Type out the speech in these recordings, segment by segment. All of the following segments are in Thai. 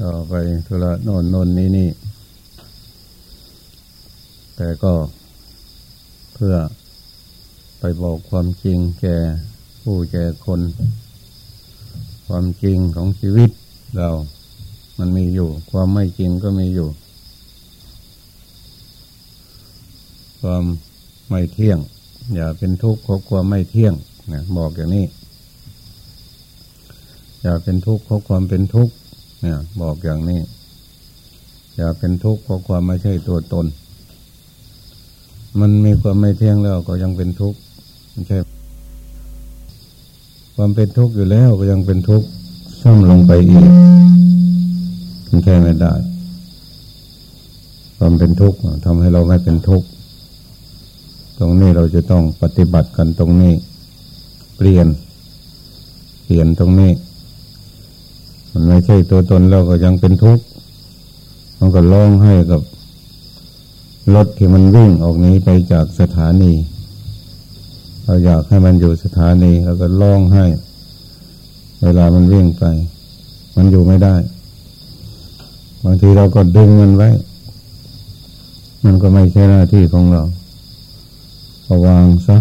ก็ไปธุระโน่นนนนี่นี่ แต่ก็เพื่อไปบอกความจริงแก่ผู้แก่คน ความจริงของชีวิตเรา มันมีอยู่ ความไม่จริงก็มีอยู่ ความไม่เที่ยง อย่าเป็นทุกข์เพราะความไม่เที่ยงนะบอกอย่างนี้ อย่าเป็นทุกข์เพราะความเป็นทุกข์ เนี่ย บอกอย่างนี้ อย่าเป็นทุกข์เพราะความไม่ใช่ตัวตน มันมีความไม่เที่ยงแล้วก็ยังเป็นทุกข์ไม่ใช่ ความเป็นทุกข์อยู่แล้วก็ยังเป็นทุกข์ซ่อมลงไปอีกมันแค่ไม่ได้ความเป็นทุกข์ทำให้เราไม่เป็นทุกข์ตรงนี้เราจะต้องปฏิบัติกันตรงนี้ เปลี่ยน เปลี่ยนตรงนี้ มันไม่ใช่ตัวตนเราก็ยังเป็นทุกข์มันก็ร้องให้กับรถที่มันวิ่งออกนี้ไปจากสถานี เราอยากให้มันอยู่สถานีเราก็ร้องให้ เวลามันวิ่งไป มันอยู่ไม่ได้ บางทีเราก็ดึงมันไว้ มันก็ไม่ใช่หน้าที่ของเราก็วางซะ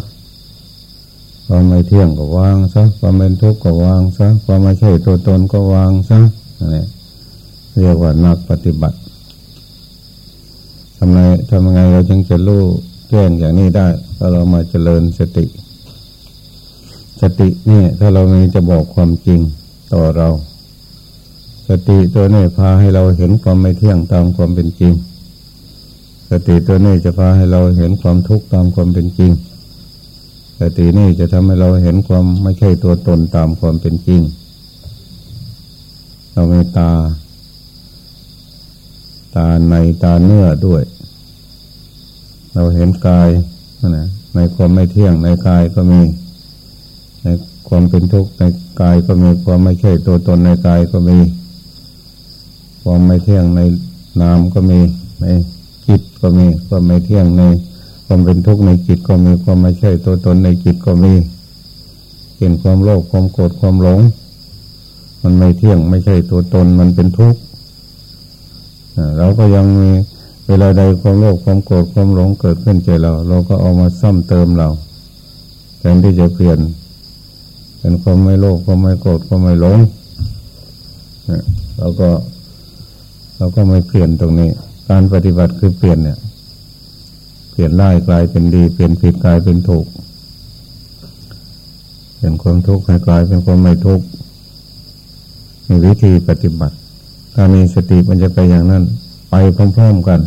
ไม่เที่ยงก็วางซะความเป็นทุกข์ก็วางซะความไม่ใช่ตัวตนก็วางซะนี่เรียกว่านักปฏิบัติทำไงทำยังไงเราจึงจะรู้แจ้งอย่างนี้ได้ถ้าเรามาเจริญสติ สตินี่ถ้าเรามีจะบอกความจริงต่อเรา สติตัวนี้พาให้เราเห็นความไม่เที่ยงตามความเป็นจริง สติตัวนี้จะพาให้เราเห็นความทุกข์ตามความเป็นจริง สตินี่จะทำให้เราเห็นความไม่ใช่ตัวตนตามความเป็นจริง เรามีตา ตาในตาเนื้อด้วย เราเห็นกายนะในความไม่เที่ยงในกายก็มี ในความเป็นทุกข์ในกายก็มีความไม่ใช่ตัวตนในกายก็มี ความไม่เที่ยงในนามก็มีในจิตก็มีความไม่เที่ยงใน ความเป็นทุกข์ในจิตก็มีความไม่ใช่ตัวตนในจิตก็มีเห็นความโลภความโกรธความหลง มันไม่เที่ยงไม่ใช่ตัวตนมันเป็นทุกข์เราก็ยังมีเวลาใดความโลภความโกรธความหลงเกิดขึ้นใจเรา เราก็เอามาซ่อมเติมเราแทนที่จะเปลี่ยน เป็นความไม่โลภความไม่โกรธความไม่หลงเราก็ เราก็ไม่เปลี่ยนตรงนี้ การปฏิบัติคือเปลี่ยนเนี่ย เปลี่ยนร้ายกลายเป็นดี เปลี่ยนผิดกลายเป็นถูก เปลี่ยนความทุกข์ให้กลายเป็นความไม่ทุกข์มีวิธีปฏิบัติ ถ้ามีสติมันจะไปอย่างนั้น ไปพร้อมๆกัน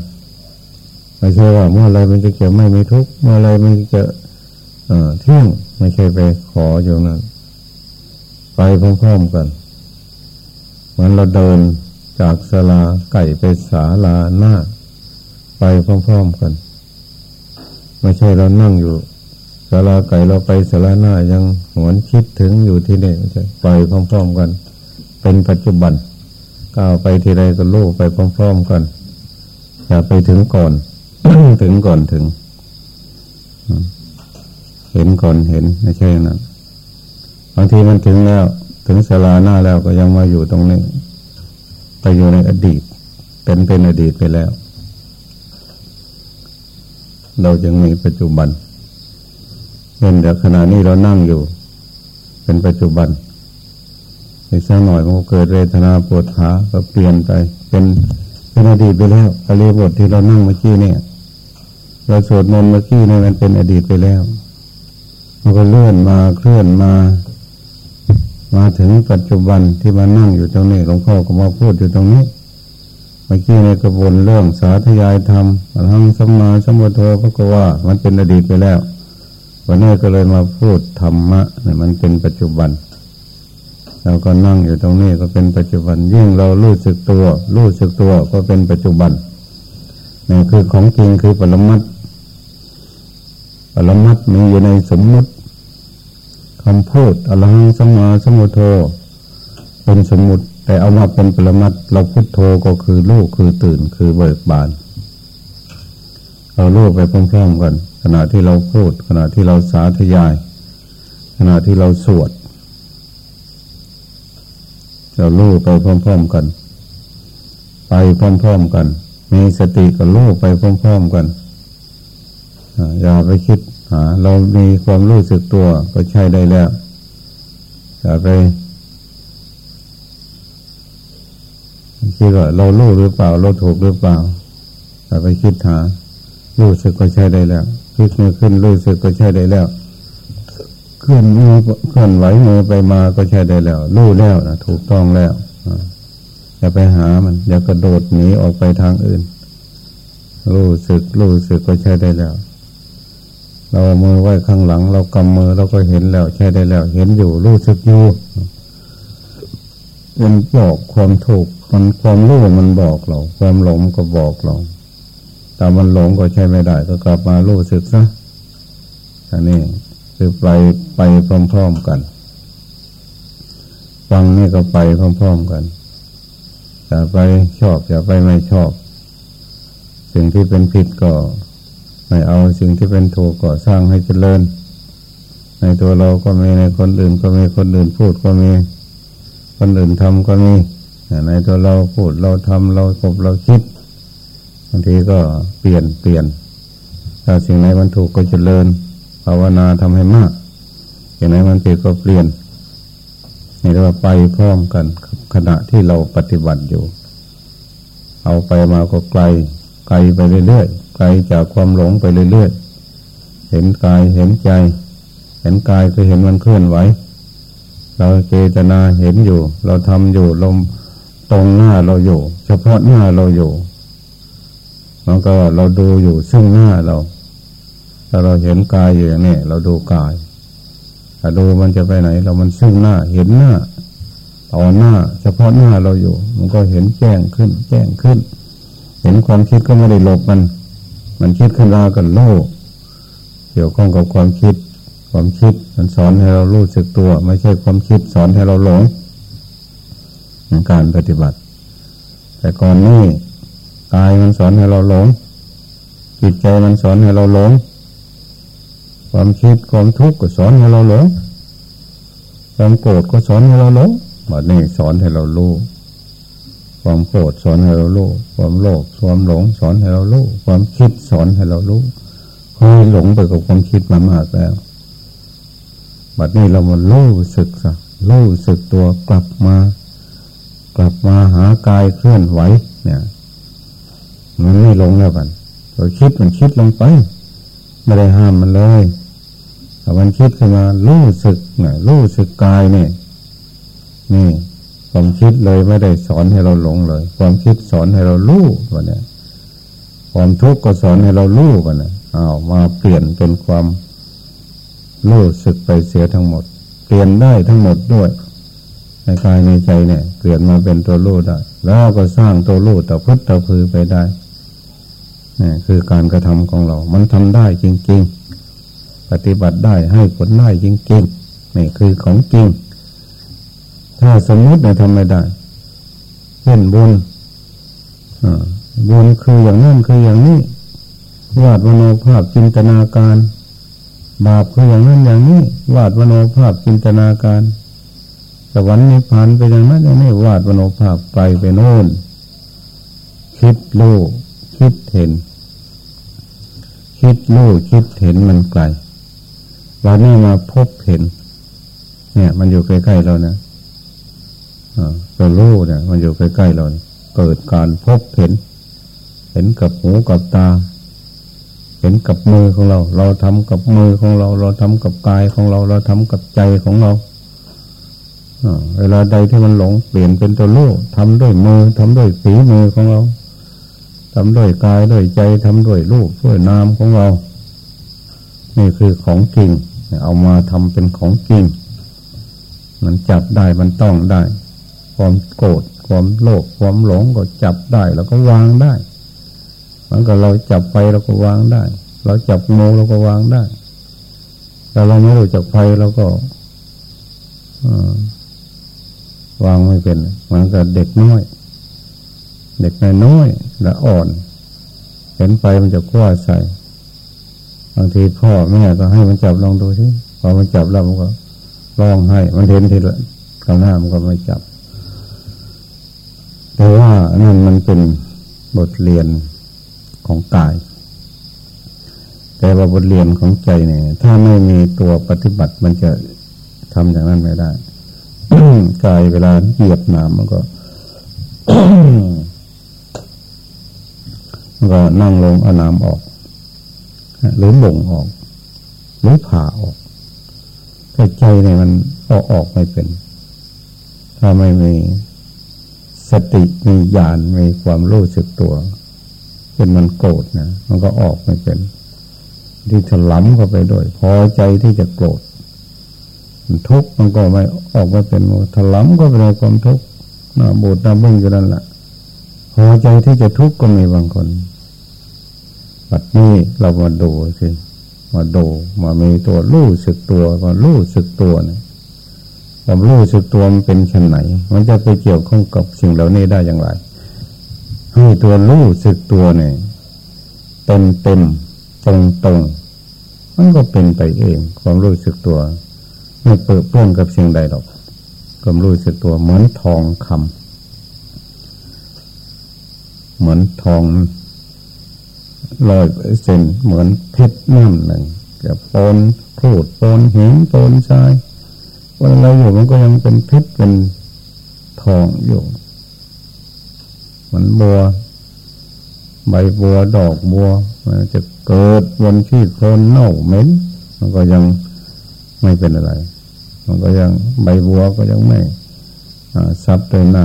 ไม่ใช่ว่าเมื่อไรมันจะเกี่ยวไม่มีทุกข์เมื่อไรมันจะเอเที่ยงไม่ใช่ไปขออยู่นั้น ไปพร้อมๆกัน เหมือนเราเดินจากศาลาไก่ไปศาลาหน้า ไปพร้อมๆกัน ไม่ใช่เรานั่งอยู่ศาลาไก่เราไปศาลาหน้ายังหวนคิดถึงอยู่ที่นี่ไม่ใช่ไปพร้อมๆกัน เป็นปัจจุบันก้าวไปทีไรก็ลูกไปพร้อมๆกันอย่าไปถึงก่อน ถึงก่อนถึง เห็นก่อนเห็นไม่ใช่นะบางทีมันถึงแล้ว ถึงศาลาหน้าแล้วก็ยังมาอยู่ตรงนี้ ไปอยู่ในอดีต เป็นเป็นอดีตไปแล้ว เราจึงมีปัจจุบันเห็นแต่ขณะนี้เรานั่งอยู่ เป็นปัจจุบันอีกสักหน่อยมันเกิดเวทนาปวดขาก็เปลี่ยนไป เป็นเป็นอดีตไปแล้วอริบทที่เรานั่งเมื่อกี้เนี่ย เราสวดมนต์เมื่อกี้เนี่ยมันเป็นอดีตไปแล้วมันก็เลื่อนมาเคลื่อนมา มาถึงปัจจุบันที่มานั่งอยู่ตรงนี้หลวงพ่อก็มาพูดอยู่ตรงนี้ มื่อกี้ในกระบวนเรื่องสาธยายธรรมทั้งสัมมาสัมุทโธพระก็ว่า มันเป็นอดีตไปแล้ว วันนี้ก็เลยมาพูดธรรมะเนี่ยมันเป็นปัจจุบัน เราก็นั่งอยู่ตรงนี้ก็เป็นปัจจุบัน ยิ่งเรารู้สึกตัวรู้สึกตัวก็เป็นปัจจุบันนี่คือของจริงคือปรมัตปรมัตมีอยู่ในสมมุติคำพูดอรหังสัมมาสัมุทโธเป็นสมมุติ แต่เอามาเป็นปรมัตเราพุทโธก็คือลูกคือตื่นคือเบิกบาน เราลูกไปพร้อมๆกัน ขณะที่เราพูด ขณะที่เราสาธยาย ขณะที่เราสวด เราลู่ไปพร้อมๆกัน ไปพร้อมๆกัน มีสติกับรู้ไปพร้อมๆกันอย่าไปคิดเรามีความรู้สึกตัวก็ใช่ได้แล้วอย่าไป คิดว่าเรารู้หรือเปล่า เราถูกหรือเปล่าอย่าไปคิดหารู้สึกก็ใช่ได้แล้วพลิกมือขึ้นรู้สึกก็ใช่ได้แล้วเคลื่อนมือเคลื่อนไหวมือไปมาก็ใช่ได้แล้วรู้แล้วนะถูกต้องแล้วอย่าไปหามัน อย่ากระโดดหนีออกไปทางอื่น รู้สึกรู้สึกก็ใช่ได้แล้ว เรามือไว้ข้างหลัง เรากำมือเราก็เห็นแล้ว ใช่ได้แล้ว เห็นอยู่รู้สึกอยู่ มันบอกความถูก มันความรู้มันบอกเรา ความหลงก็บอกเรา แต่มันหลงก็ใช่ไม่ได้ ก็กลับมารู้สึกซะอันนี้คือไปไปพร้อมๆกัน ฟังนี่ก็ไปพร้อมๆกันอย่าไปชอบอย่าไปไม่ชอบ สิ่งที่เป็นผิดก็ไม่เอาสิ่งที่เป็นถูกก็สร้างให้เจริญ ในตัวเราก็มีในคนอื่นก็มีคนอื่นพูดก็มี คนอื่นทำก็มีในตัวเราพูดเราทำเราคบเราคิดบางทีก็เปลี่ยนเปลี่ยน ถ้าสิ่งไหนมันถูกก็เจริญภาวนาทำให้มากสิ่งไหนมันผิดก็เปลี่ยนนี่เรียกว่าไปพร้อมกันขณะที่เราปฏิบัติอยู่ เอาไปมาก็ไกล ไกลไปเรื่อยๆไกลจากความหลงไปเรื่อยๆเห็นกายเห็นใจ เห็นกายคือเห็นมันเคลื่อนไหว เราเจตนาเห็นอยู่ เราทำอยู่ลมตรงหน้าเราอยู่ เฉพาะหน้าเราอยู่มันก็เราดูอยู่ซึ่งหน้าเราถ้าเราเห็นกายอยู่อย่างนี้เราดูกายถ้าดูมันจะไปไหน เรามันซึ่งหน้าเห็นหน้าต่อหน้า เฉพาะหน้าเราอยู่ มันก็เห็นแจ้งขึ้น แจ้งขึ้น เห็นความคิดก็ไม่ได้หลบมัน มันคิดขึ้นมากันโลกเกี่ยวข้องกับความคิด ความคิดมันสอนให้เรารู้สึกตัว ไม่ใช่ความคิดสอนให้เราหลงในการปฏิบัติ แต่ก่อนนี้กายมันสอนให้เราหลง จิตใจมันสอนให้เราหลง ความคิดความทุกข์ก็สอนให้เราหลง ความโกรธก็สอนให้เราหลงบัดนี้สอนให้เรารู้ความโกรธสอนให้เรารู้ ความโลภความหลงสอนให้เรารู้ ความคิดสอนให้เรารู้เคยหลงไปกับความคิดมามากแล้ว บัดนี้เรามาลู่สึกซะลู่สึกตัวกลับมา กลับมาหากายเคลื่อนไหว เนี่ยมันไม่ลงแล้วกันเราคิดมันคิดลงไป ไม่ได้ห้ามมันเลยแต่มันคิดขึ้นมารู้สึกเนี่ยรู้สึกกายเนี่ยนี่ความคิดเลยไม่ได้สอนให้เราหลงเลย ความคิดสอนให้เรารู้วันนี้ความทุกข์ก็สอนให้เรารู้วันนี้อ้าวมาเปลี่ยนเป็นความ รู้สึกไปเสียทั้งหมด เปลี่ยนได้ทั้งหมดด้วย ในกายในใจเนี่ย เปลี่ยนมาเป็นตัวรู้ได้ แล้วก็สร้างตัวรู้ต่อพุทธพือไปได้นี่คือการกระทำของเรา มันทำได้จริง ๆ ปฏิบัติได้ให้ผลได้จริงๆนี่คือของจริง ถ้าสมมติเนี่ยทำไม่ได้เช่นบุญบุญคืออย่างนั้นคืออย่างนี้วาดมโนภาพจินตนาการ บาปคืออย่างนั้นอย่างนี้ วาดมโนภาพจินตนาการ สวรรค์นิพพานไปอย่างนั้นอย่างนี้วาดมโนภาพไกลไปโน่น คิดโลกคิดเห็น คิดรู้คิดเห็นมันไกลวันนี้มาพบเห็น เนี่ย มันอยู่ใกล้ๆเรานะตัวรู้เนี่ยมันอยู่ใกล้ๆเราเกิดการพบเห็น เห็นกับหูกับตา เห็นกับมือของเรา เราทำกับมือของเรา เราทำกับกายของเรา เราทำกับใจของเราเวลาใดที่มันหลงเปลี่ยนเป็นตัวรู้ทำด้วยมือทำด้วยฝีมือของเราทำด้วยกายด้วยใจทำด้วยรูปด้วยนามของเรา นี่คือของจริง เอามาทำเป็นของจริง มันจับได้มันต้องได้ ความโกรธความโลภความหลงก็จับได้แล้วก็วางได้ มันก็เราจับไฟเราก็วางได้ เราจับโมเราก็วางได้แต่เราไม่รู้จับไฟเราก็วางไม่เป็นมันก็เด็กน้อย เด็กน้อยและอ่อน เห็นไปมันจะกว้าใส่บางทีพ่อแม่ก็ให้มันจับลองดูสิพอมันจับแล้วมันก็ร้องให้ มันเห็นทีละข้างหน้ามันก็ไม่จับแแต่ว่านั่นมันเป็นบทเรียน ของกาย แต่ว่าบทเรียนของใจเนี่ย ถ้าไม่มีตัวปฏิบัติมันจะทำอย่างนั้นไม่ได้กายเวลาเหยียบน้ำมันก็ก็นั่งลงเอาน้ำออก หรือบ่งออก หรือผ่าออกแต่ใจเนี่ยมันออกออกไม่เป็น ถ้าไม่มีสติมีญาณมีความรู้สึกตัว เป็นมันโกรธนะมันก็ออกไม่เป็น ที่ถลำเข้าไปด้วย พอใจที่จะโกรธทุกข์มันก็ไม่ออกมาเป็นถลำก็เป็นความทุกข์หน้าบูดหน้าบึ้งอยู่นั่นแหละพอใจที่จะทุกข์ก็มีบางคนปัดนี้เรามาดูสิมาดูมามีตัวรู้สึกตัวมารู้สึกตัวเนี่ยความรู้สึกตัวมันเป็นชั้นไหน มันจะไปเกี่ยวข้องกับสิ่งเหล่านี้ได้อย่างไร ให้ตัวรู้สึกตัวเนี่ยเต็มเต็มตรงตรงมันก็เป็นไปเองความรู้สึกตัว ไม่เปิดเปื้อนกับสิ่งใดหรอกความรู้สึกตัวเหมือนทองคำเหมือนทองลอยเส้นเหมือนเพชรน้ำหนึ่งจะปนครูดปนหินปนทรายวันเราอยู่มันก็ยังเป็นเพชรเป็นทองอยู่ มือนบัว ใบบัวดอกบัว มันจะเกิดวันที่โคลนเน่าเหม็นมันก็ยังไม่เป็นอะไร มันก็ยังใบบัวก็ยังไม่ซับด้วยน้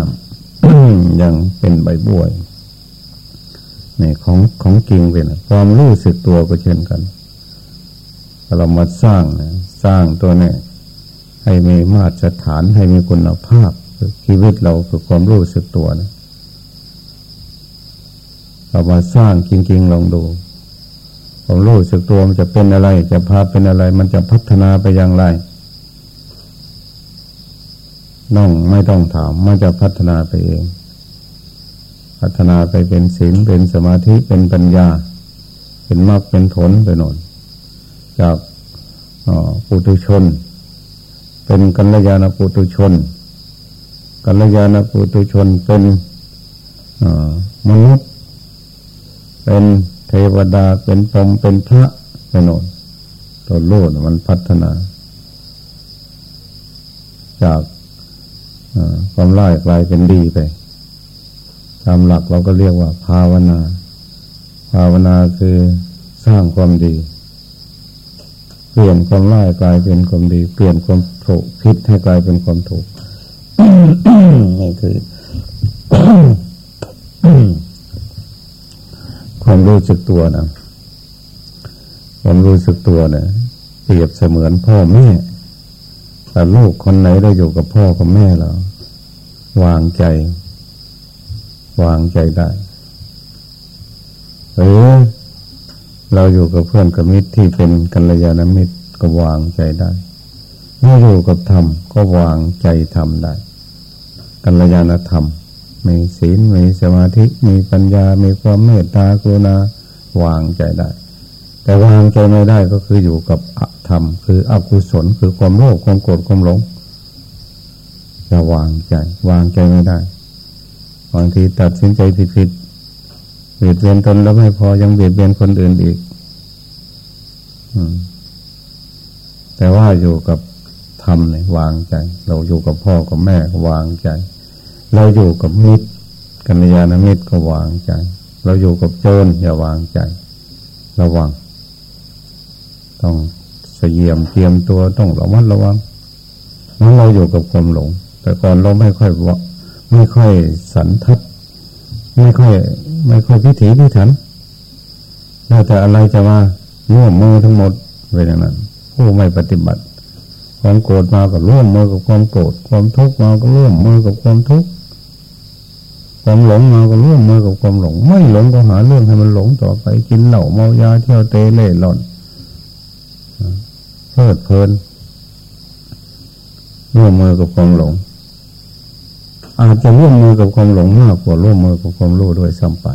ำยังเป็นใบบัวนี่ของของจริงเป็นความรู้สึกตัวก็เช่นกันเรามาสร้างนะสร้างตัวนี้ให้มีมาตรฐานให้มีคุณภาพชีวิตเราคือความรู้สึกตัวนะ เรามาสร้างจริง ๆ ลองดูความรู้สึกตัวมันจะเป็นอะไร จะพาเป็นอะไร มันจะพัฒนาไปอย่างไรน้องไม่ต้องถามมันจะพัฒนาไปเอง พัฒนาไปเป็นศีลเป็นสมาธิเป็นปัญญา เป็นมรรคเป็นผลไปโน่นจากปุถุชน เป็นกัลยาณปุถุชนกัลยาณปุถุชนเป็นมนุษย์ เป็นเทวดาเป็นพรหมเป็นพระไปโน่นตัวโลดมันพัฒนา จากความร้ายกลายเป็นดีไป ตามหลักเราก็เรียกว่า ภาวนา ภาวนาคือสร้างความดี เปลี่ยนความร้ายกลายเป็นความดี เปลี่ยนความถูกผิดให้กลายเป็นความถูกนี่คือ ความรู้สึกตัวนะความรู้สึกตัวเนะี่ยเปรียบเสมือนพ่อแม่แต่ลูกคนไหนได้อยู่กับพ่อกับแม่เราวางใจ วางใจได้หรือเราอยู่กับเพื่อนกับมิตรที่เป็นกัลยาณมิตรก็วางใจได้เมื่ออยู่กับธรรมก็วางใจธรรมได้กัลยาณธรรม มีศีลมีสมาธิมีปัญญา มีความเมตตากรุณาวางใจได้ แต่วางใจไม่ได้ก็คืออยู่กับอธรรม คืออกุศลคือความโลภความโกรธความหลงจะวางใจ วางใจไม่ได้บางทีตัดสินใจผิดผิดเบียดเบียนตนแล้วไม่พอยังเบียดเบียนคนอื่นอีกแต่ว่าอยู่กับธรรมเนี่ยวางใจ เราอยู่กับพ่อกับแม่วางใจ เราอยู่กับมิตรกัญญาณมิตรก็วางใจ เราอยู่กับโจรอย่าวางใจ ระวัง ต้องเสียมเตรียมตัวต้องระมัดระวังนั้นเราอยู่กับความหลง แต่ก่อนเราไม่ค่อยวะไม่ค่อยสันทัด ไม่ค่อย ไม่ค่อยพิถีพิถันแล้วแต่อะไรจะมาร่วมมือทั้งหมดไปอย่างนั้น ผู้ไม่ปฏิบัติ ความโกรธมาก็ร่วมมือกับความโกรธความทุกข์มาก็ร่วมมือกับความทุกข์ ความหลงมาก็ร่วมมือกับความหลง ไม่หลงก็หาเรื่องให้มันหลงต่อไปกินเหล้าเมายาเที่ยวเตะเล่ร่อนเพลิดเพลินร่วมมือกับความหลง อาจจะร่วมมือกับความหลงมากกว่าร่วมมือกับความรู้ด้วยซ้ำไป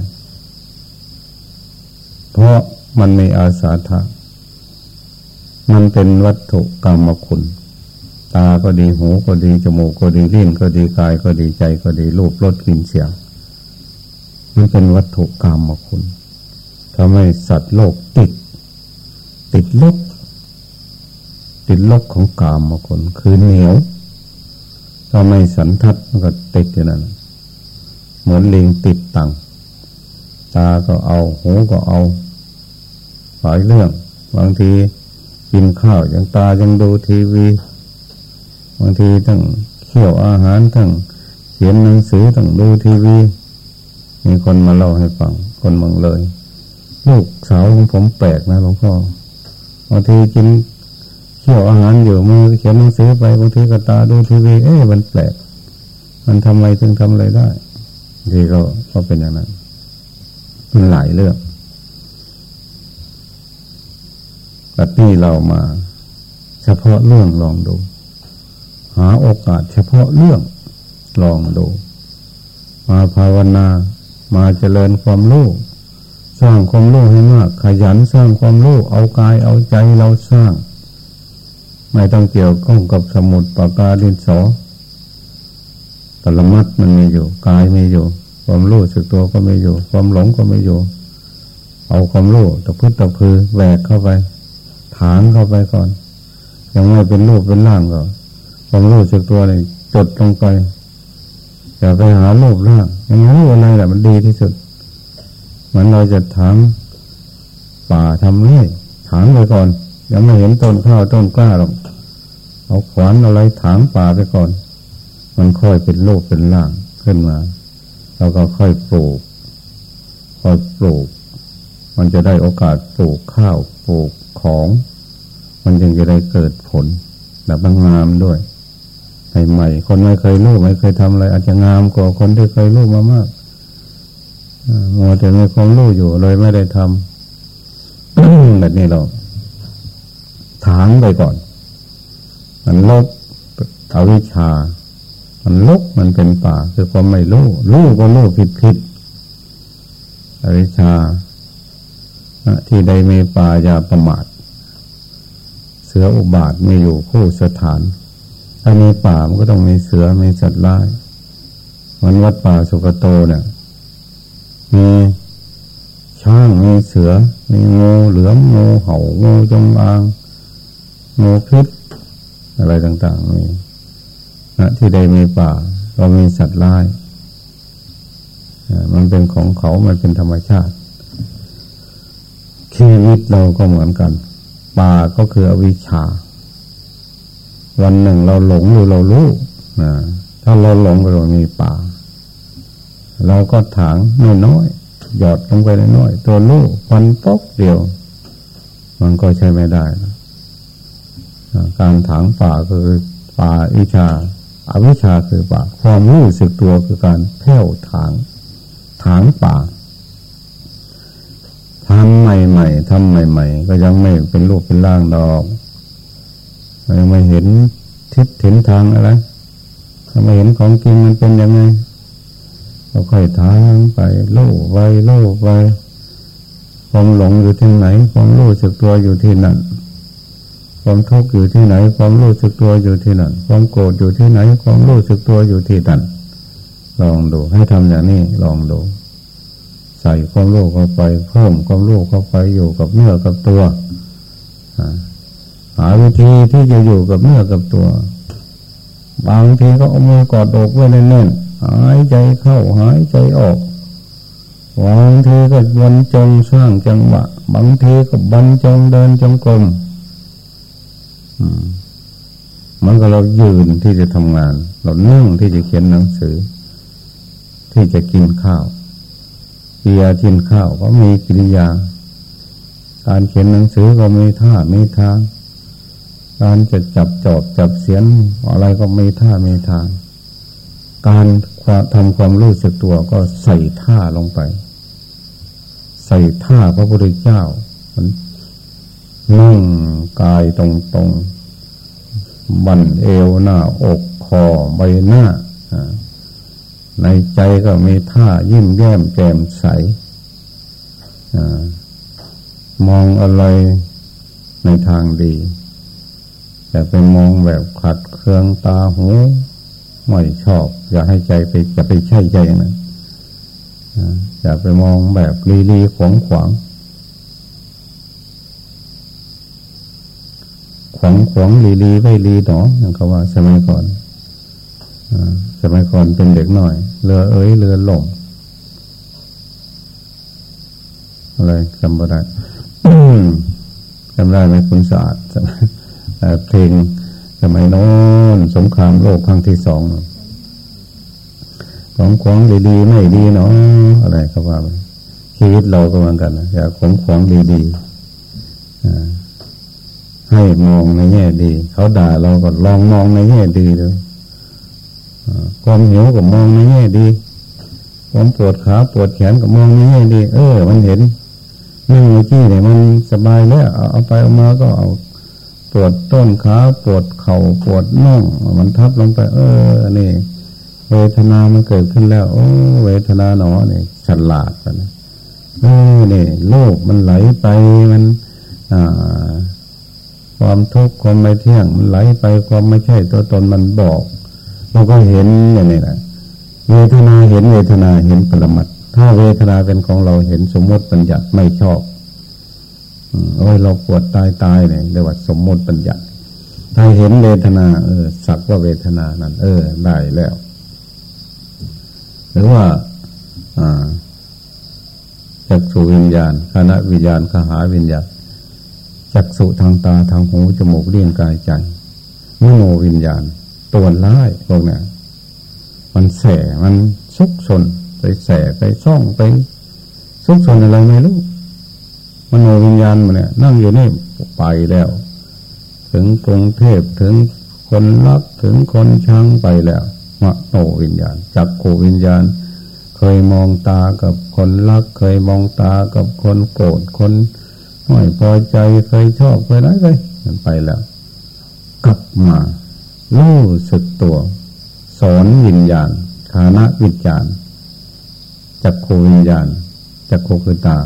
เพราะมันมีอาสาทะมันเป็นวัตถุกรรมคุณ ตาก็ดีหูก็ดีจมูกก็ดีลิ้นก็ดีกายก็ดีใจก็ดีรูปรสกลิ่นเสียงมันเป็นวัตถุกรรมมาคุณทำให้สัตว์โลกติด ติดลกติดลกของกามมาคุณคือเหนียวถ้าไม่สันทัดมันก็ติดอยู่นั่นเหมือนลิงติดตังตาก็เอา หูก็เอาหลายเรื่อง บางทีกินข้าวยังตายังดูทีวี บางทีทั้งเคี่ยวอาหารทั้งเขียนหนังสือทั้งดูทีวี มีคนมาเล่าให้ฟัง คนเมืองเลย ลูกสาวของผมแปลกนะหลวงพ่อบางทีกินเคี่ยวอาหารอยู่มือเขียนหนังสือไปบางทีก็ตาดูทีวี เอ๊ะมันแปลก มันทำไมถึงทำอะไรได้ทีก็ก็เป็นอย่างนั้นมันหลายเรื่องแต่นี่เรามา เฉพาะเรื่องลองดูาโอกาสเฉพาะเรื่องลองดู มาภาวนา มาเจริญความรู้สร้างความรู้ให้มาก ขยันสร้างความรู้เอากายเอาใจเราสร้าง ไม่ต้องเกี่ยวข้องกับสมุดปากกาดินสอปรมัดมันมีอยู่ กายมีอยู่ ความรู้สึกตัวก็มีอยู่ ความหลงก็มีอยู่ เอาความรู้ตะพื้นตะพือแหวกเข้าไปถางเข้าไปก่อน ยังไม่เป็นรูปเป็นร่างก็ ความรู้สึกตัวเลยจดลงไปอย่าไปหารูปร่างยังรู้อะไรแหละมันดีที่สุดเหมือนเราจะถางป่าทำไร่ถางไปก่อน ยังไม่เห็นต้นข้าวต้นกล้าหรอกเอาขวานอะไรถางป่าไปก่อน มันค่อยเป็นโลกเป็นล่างขึ้นมาเราก็ค่อยปลูกค่อยปลูก มันจะได้โอกาสปลูกข้าวปลูกของ มันจึงจะได้เกิดผลและบางงามด้วย ใหม่ๆคนไม่เคยรู้ไม่เคยทำอะไร อาจจะงามกว่าคนที่เคยรู้มามากมัวแต่มีความรู้อยู่เลยไม่ได้ทำแบบนี้เราถางไปก่อน มันลบอวิชา มันลบมันเป็นป่า คือความไม่รู้รู้ก็รู้ผิดผิดอวิชาที่ใดมีป่าอย่าประมาท เสืออุบาทไม่อยู่คู่สถานามีป่ามันก็ต้องมีเสือมีสัตว์ร้ายมันวัดป่าสุกโตเนี่ยมีช้างมีเสือ มีงูเหลือมงูเห่างูจงอางงูพิษอะไรต่างๆมีนะที่ใดมีป่า เรามีสัตว์ร้ายมันเป็นของเขามันเป็นธรรมชาติ ชีวิตเราก็เหมือนกัน ป่าก็คืออวิชชา วันหนึ่งเราหลงหรือเรารู้นะถ้าเราหลงเรามีป่า เราก็ถางน้อยๆหยอดลงไปน้อยๆตัวลูกฟันปกเดียว มันก็ใช้ไม่ได้นะการถางป่าคือป่าวิชาอาวิชาคือป่า ความรู้สึกตัวคือการแผ่วถางถางป่าทำใหม่ๆทำใหม่ ๆ ก็ยังไม่เป็นรูปเป็นร่างดอกยัง ไม่เห็นทิศเห็นทางอะไรยังไม่เห็นของจริงมันเป็นยังไงเราค่อยทางไปโล่ไปโล่ไปความหลงอยู่ที่ไหนความรู้สึกตัวอยู่ที่นั่นความทุกข์อยู่ที่ไหน ความรู้สึกตัวอยู่ที่นั่นความโกรธอยู่ที่ไหน ความรู้สึกตัวอยู่ที่นั่นลองดูให้ทำอย่างนี้ลองดู ใส่ความรู้เข้าไป เพิ่มความรู้เข้าไปอยู่กับเนื้อกับตัวาวิธีที่จะอยู่กับเนื้อกับตัว บางทีก็เอามือกอดอกไว้แน่นๆหายใจเข้าหายใจออกบางทีก็บรรจงสร้างจังหวะบางทีก็บรรจงเดินจงกรมมันก็เรายืนที่จะทำงาน เรานั่งที่จะเขียนหนังสือ ที่จะกินข้าวเกียกินข้าวก็มีกิริยา การเขียนหนังสือก็มีท่ามีทาง การจะจับจอบจับเสียนอะไรก็มีท่ามีทาง การทำความรู้สึกตัวก็ใส่ท่าลงไป ใส่ท่าพระพุทธเจ้านั่งกายตรงตรงบันเอวหน้าอกคอใบหน้า ในใจก็มีท่ายิ้มแย้มแจ่มใสมองอะไรในทางดี อย่าไปมองแบบขัดเคืองตาหูไม่ชอบ อย่าให้ใจไปจะไปใช่ใจนะอย่าไปมองแบบลีลีขวงขวางขวางขวางลีลีไม่ลีหนออย่างเขาว่าสมัยก่อนอสมัยก่อนเป็นเด็กหน่อยเรือเอ้ยเรือหลงอะไรจำไม่ได้จำได้ไหมคุณศาสตร์ เพลงสมัยโน้นสงครามโลกครั้งที่สองของขวงดีๆไม่ดีเนาะอะไรก็ว่าไปชีวิตเราก็เหมือนกันอยากของขวงดีๆให้มองในแง่ดี เขาด่าเราก็ลองมองในแง่ดีเลยความหิวก็มองในแง่ดีความปวดขาปวดแขนก็มองในแง่ดี เออ มันเห็นนั่งในที่เนี่ยมันสบายแล้วเอาไปเอามาก็เอา ปวดต้นขาปวดเข่าปวดน่องมันทับลงไป เออนี่ เวทนามันเกิดขึ้นแล้ว โอ้ เวทนาหนอนี่ฉลาดนะเออนี่โลกมันไหลไปมันอ่าความทุกข์ความไม่เที่ยง มันไหลไปความไม่ใช่ตัวตนมันบอกเราก็เห็นอย่างนี้นะเวทนาเห็นเวทนาเห็นปรมัตถ้าเวทนาเป็นของเราเห็นสมมติปัญญาไม่ชอบ โอ้ยเราปวดตายตายเนี่ยเรียกว่าสมมติปัญญาถ้าเห็นเวทนา เออ สักว่าเวทนานั้น เออ ได้แล้ว หรือว่า อ่าจักสุวิญญาณคณะวิญญาณขหาวิญญาณจักสุทางตาทางหูจมูกเลี้ยงกายใจมโนวิญญาณ ตัวร้ายพวกนี้มันแสมันซุกซนไปแสไปซ่องไปซุกซนอะไรไม่รู้ มโนวิญญาณมันเนี่ย นั่งอยู่นี่ไปแล้ว ถึงกรุงเทพถึงคนรักถึงคนชังไปแล้วมโนวิญญาณ จักโควิญญาณ เคยมองตากับคนรัก เคยมองตากับคนโกรธคนไม่พอใจเคยชอบเคยไรไปมันไปแล้ว กลับมารู้สึกตัว สอนวิญญาณฐานะวิญญาณจักโควิญญาณจักโคคือตา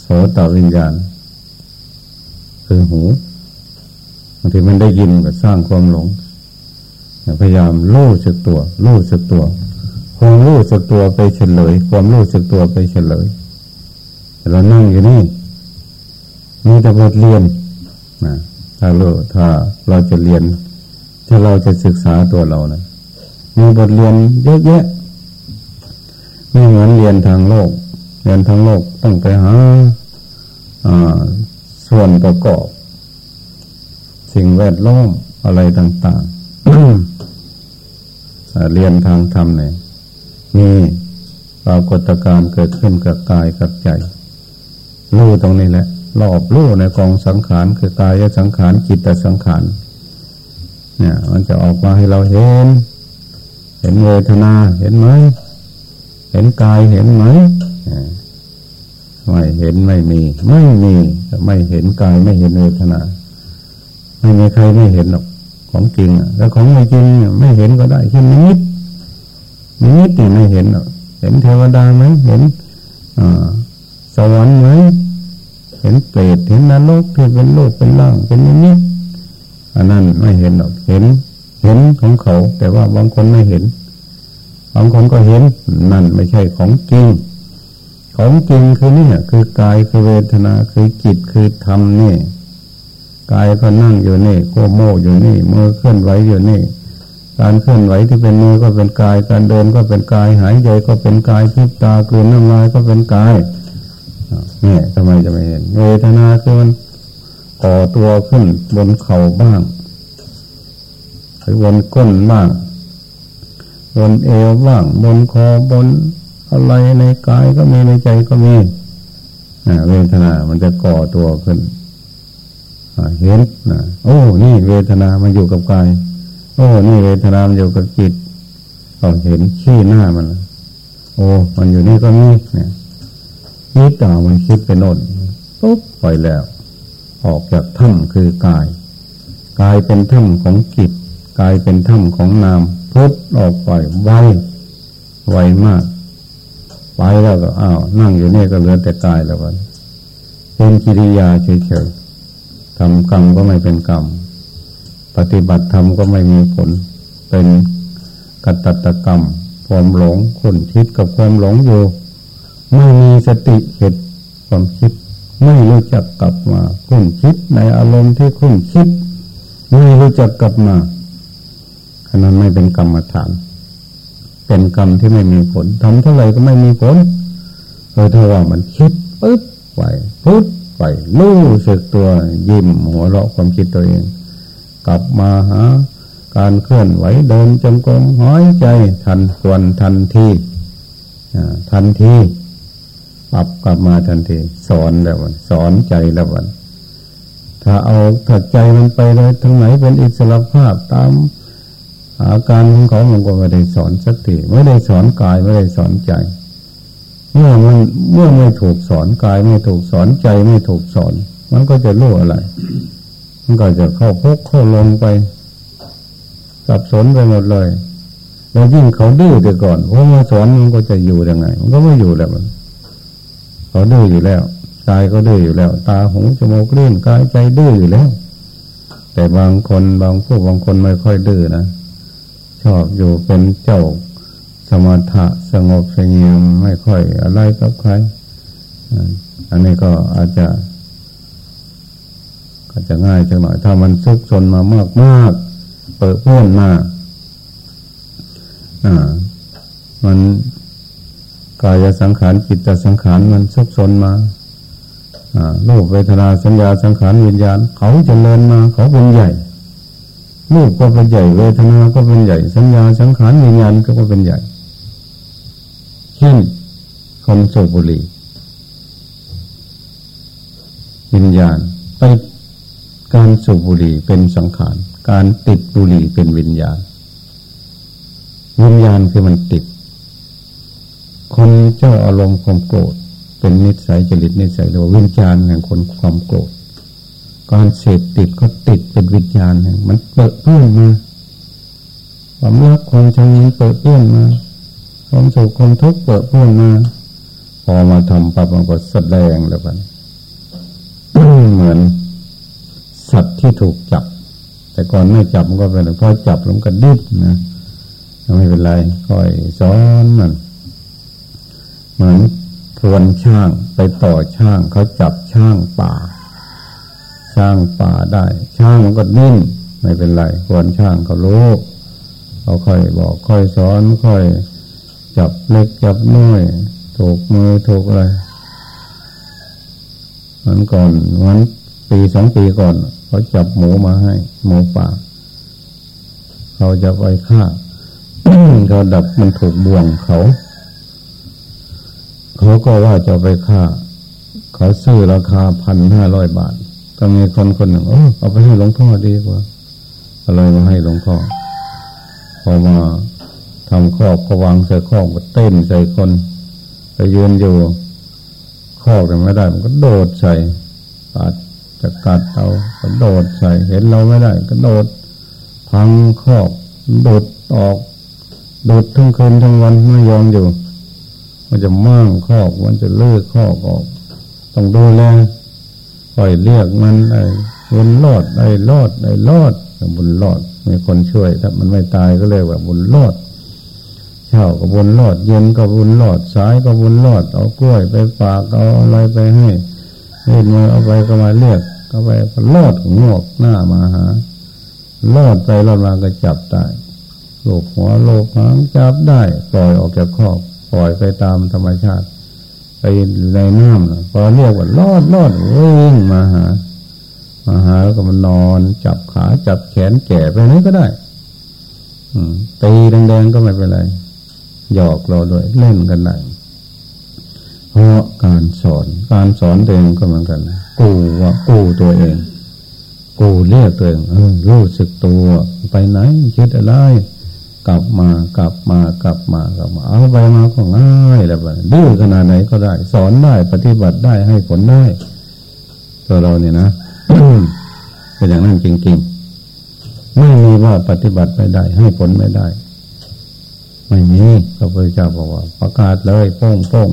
โสตวิญญาณ คือหูบางทีมันได้ยินก็สร้างความหลงพยายามรู้สึกตัวรู้สึกตัวความรู้สึกตัวไปเฉลย ความรู้สึกตัวไปเฉลยเรานั่งอยู่นี่มีแต่บทเรียนนะถ้าเราถ้าเราจะเรียน ถ้าเราจะศึกษาตัวเรานะมีบทเรียนเยอะแยะไม่เหมือนเรียนทางโลก เรียนทางโลกต้องไปหาส่วนประกอบ สิ่งแวดล้อมอะไรต่างๆ เรียนทางธรรมเนี่ยมีปรากฏการเกิดขึ้นกับกายกับใจรู้ตรงนี้แหละรอบรู้ในกองสังขารคือกายสังขารจิตสังขารเนี่ย มันจะออกมาให้เราเห็น เห็นเวทนาเห็นไหมเห็นกายเห็นไหม ไม่เห็นไม่มี ไม่มีไม่เห็นกายไม่เห็นเวทนา ไม่มีใครไม่เห็นหรอกของจริงแล้วของไม่จริงไม่เห็นก็ได้เช่นนิดนิดนี่ไม่เห็นหรอกเห็นเทวดาไหมเห็นสวรรค์ไหมเห็นเปรตเห็นนรกที่เป็นโลกเป็นล่างเป็นนิดอันนั้นไม่เห็นหรอกเห็น เห็นของเขา แต่ว่าบางคนไม่เห็น บางคนก็เห็นนั่นไม่ใช่ของจริง ของจริงคือนี่คือกายคือเวทนาคือจิตคือธรรมนี่กายก็นั่งอยู่นี่โกโมอยู่นี่มือเคลื่อนไหวอยู่นี่ การเคลื่อนไหวที่เป็นมือก็เป็นกาย การเดินก็เป็นกาย หายใจก็เป็นกายพิบตากลืนน้ำลายก็เป็นกายเนี่ยทำไมจะไม่เห็นเวทนาคือมันก่อตัวขึ้นบนเข่าบ้างหรือบนก้นบ้างบนเอวบ้างบนคอบน อะไรในกายก็มีในใจก็มีเวทนา มันจะก่อตัวขึ้นเห็นนะโอ้ นี่เวทนา มันอยู่กับกาย โอ้ นี่เวทนา มันอยู่กับจิตเราเห็นขี้หน้ามัน โอ้ มันอยู่นี่ก็มีเนี่ยคิดต่ามันคิดไปโน่นปุ๊บไปแล้ว ออกจากถ้ำคือกาย กายเป็นถ้ำของจิต กายเป็นถ้ำของนามพุทออกไปไวไวมาก ไปแล้วก็อ้าวนั่งอยู่นี่ก็เหลือแต่กายแล้วกันเป็นกิริยาเฉยๆทำกรรมก็ไม่เป็นกรรม ปฏิบัติธรรมก็ไม่มีผล เป็นกัตตกรรม ความหลงคุ้นคิดกับความหลงอยู่ไม่มีสติเห็นความคิด ไม่รู้จักกลับมาคุ้นคิดในอารมณ์ที่คุ้นคิด ไม่รู้จักกลับมาขนาดไม่เป็นกรรมฐาน เป็นกรรมที่ไม่มีผลทำเท่าไหร่ก็ไม่มีผลเออถ้าว่ามันคิดปึ๊บไปพุทไปรู้สึกตัวยิ้มหัวเราะความคิดตัวเอง กลับมาหาการเคลื่อนไหวเดินจงกรมหายใจทันควนทันทีทันทีปรับกลับมาทันที สอนแล้ววันสอนใจแล้ววัน ถ้าเอาถัดใจมันไปเลยทั้งไหนเป็นอิสระภาพตาม อาการของเขามันก็ไม่ได้สอนสักทีไม่ได้สอนกายไม่ได้สอนใจ เมื่อมันเมื่อไม่ถูกสอนกายไม่ถูกสอนใจไม่ถูกสอน มันก็จะรู้อะไร มันก็จะเข้าพกเข้าลงไปสับสนไปหมดเลยแล้วยิ่งเขาดื้อแต่ก่อนเพราะมาสอนมันก็จะอยู่ยังไง มันก็ไม่อยู่แล้วมันเขาดื้ออยู่แล้วกายก็ดื้ออยู่แล้ว ตาหูจมูกเลื่อนกายใจดื้ออยู่แล้ว แต่บางคนบางพวกบางคนไม่ค่อยดื้อนะ ชอบอยู่เป็นเจ้าสมถะสงบเสงเงียมไม่ค่อยอะไรกับใคร อันนี้ก็อาจจะก็จะง่ายจังหน่อย ถ้ามันซุกซนมามากมากเปิดพ้นมาอ่า มันกายสังขารจิตสังขารมันซุกซนมาอ่ารูปเวทนาสัญญาสังขารวิญญาณ เขาจเจริญมา เขาเป็นใหญ่ รูปก็เป็นใหญ่เวทนา ก็เป็นใหญ่ สัญญาสังขารวิญญาณก็เป็นใหญ่ เช่นคนโสบุรีวิญญาณไปการสูบบุหรี่เป็นสังขาร การติดบุหรี่เป็นวิญญาณ วิญญาณคือมันติด คนเจ้าอารมณ์ความโกรธ เป็นนิสัยจริตนิสัยเรียกว่าวิญญาณแห่งคนความโกรธ การเสพติดก็ติดเป็นวิญญาณแห่งมันเปิดเพื่อนมาความรักความชังนี้เปิดเพื่อนมาความสุขความทุกข์เปิดเพื่อนมาพอมาทำปั๊บมันก็แสดงแล้วกันเหมือน สัตว์ที่ถูกจับ แต่ก่อนไม่จับมันก็เป็นพอจับแล้วมันก็ดิ้นนะไม่เป็นไรค่อยสอนมันเหมือนทวนช่างไปต่อช่างเขาจับช่างป่า ช่างป่าได้ช่างมันก็ดิ้นไม่เป็นไรทวนช่างเขารู้เขาค่อยบอกค่อยสอนค่อยจับเล็กจับน้อยถูกมือถูกอะไรมันก่อนวันปีสองปีก่อนเขาจับหมูมาให้ หมูป่า เขาจะไปฆ่าเขาดับมันถูกบ่วงเขา เขาก็ว่าจะไปฆ่า เขาซื้อราคาพันห้าร้อยบาท ก็มีคนคนหนึ่งเออเอาไปให้หลวงพ่อดีกว่าอะไรมาให้หลวงพ่อพอมาทำครอบก็วางใส่ข้อบก็เต้นใส่คนไปยืนอยู่ข้อบกันไม่ได้ มันก็โดดใส่ปาดจะกัดเอากระโดดใส่เห็นเราไม่ได้กระโดดพังครอกโดดออกโดดทั้งคืนทั้งวันไม่ยอมอยู่ มันจะมั่งครอกมันจะเลิกครอกออก ต้องดูแล ปล่อยเรียกมันไอ้บุญรอดไอ้รอดไอ้รอดบุญรอดมีคนช่วย ถ้ามันไม่ตายก็เรียกว่าบุญรอดเช้าก็บุญรอด เย็นก็บุญรอดสายก็บุญรอด เอากล้วยไปฝากเอาอะไรไปให้เห็นมาเอาไปก็มาเรียกก็ไปก็ลอดงอกหน้ามาหาลอดไปลอดมาก็จับได้โลกหัวโลกหางจับได้ ปล่อยออกจากคอกปล่อยไปตามธรรมชาติ ไปในน้ำพอเรียกว่าลอดลอดวิ่งมาหามาหาแล้วก็มันนอนจับขาจับแขนแก่ไปไหนก็ได้ตีแดงๆก็ไม่เป็นไรหยอกเราด้วยเล่นกันได้เพราะการสอนการสอนตัวเองก็เหมือนกัน กูว่ากูตัวเอง กูเรียกตัวเองเออรู้สึกตัวไปไหนคิดอะไร กลับมากลับมากลับมากลับมา เอาไปมาก็ง่ายแล้วไปดื้อขนาดไหนก็ได้ สอนได้ปฏิบัติได้ให้ผลได้ ตัวเราเนี่ยนะเป็นอย่างนั้นจริงๆไม่มีว่าปฏิบัติไม่ได้ ให้ผลไม่ได้ ไม่มีพระพุทธเจ้าบอกว่า ประกาศเลยโป้งโป้ง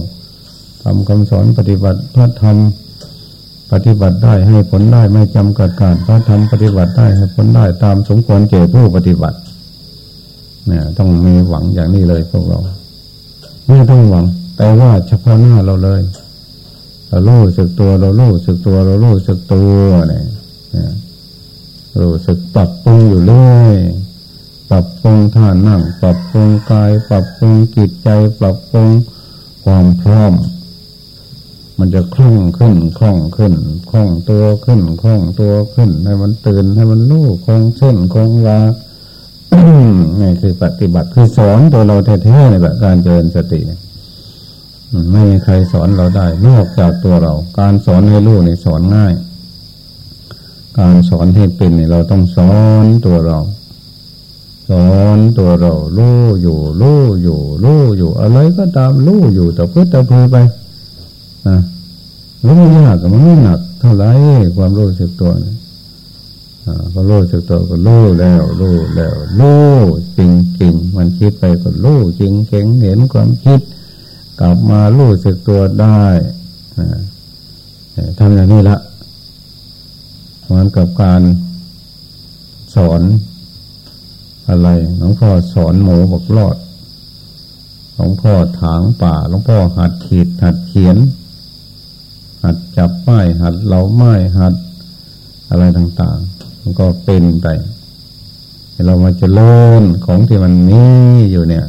ทำคำสอนปฏิบัติพระธรรมปฏิบัติได้ให้ผลได้ไม่จำกัดการพระธรรมปฏิบัติได้ให้ผลได้ตามสมควรเก่ผู้ปฏิบัติ เนี่ย ต้องมีหวังอย่างนี้เลยพวกเราไม่ต้องหวัง แต่ว่าเฉพาะหน้าเราเลยเราลู่สึกตัวเราลู่สึกตัวเราลู่สึกตัวเนี่ยรู้สึกปรับปรุงอยู่เรื่อยปรับปรุงท่านั่ง ปรับปรุงกาย ปรับปรุงจิตใจ ปรับปรุงความพร้อม มันจะคล่องขึ้นคล่องขึ้นคล่องตัวขึ้นคล่องตัวขึ้น ให้มันตื่นให้มันรู้คงเส้นคงวา นี่คือปฏิบัติคือสอนตัวเราแท้ๆในแบบการเจริญสติเนี่ยไม่มีใครสอนเราได้ นอกจากตัวเรา การสอนให้รู้นี่ยสอนง่าย การสอนให้เป็นเนี่ยเราต้องสอนตัวเรา สอนตัวเรารู้อยู่รู้อยู่รู้อยู่ อะไรก็ตามรู้อยู่แต่พื่อแต่พือไปนะรู้ไม่ยากมันไม่หนัก เท่าไรความรู้สึกตัวนี่ ก็รู้สึกตัวก็รู้แล้วรู้แล้วรู้จริงจริงมันคิดไปก็รู้จริงเก่งเห็นความคิด กลับมารู้สึกตัวได้ทำอย่างนี้ละเหมือนกับการสอนอะไรหลวงพ่อสอนหมูบอกรอดหลวงพ่อถางป่าหลวงพ่อหัดขีดหัดเขียน หัดจับไม้หัดเหลาไม้หัดอะไรต่าง ๆ มันก็เป็นไปเรามาจะเลิ่นของที่มันมีอยู่เนี่ย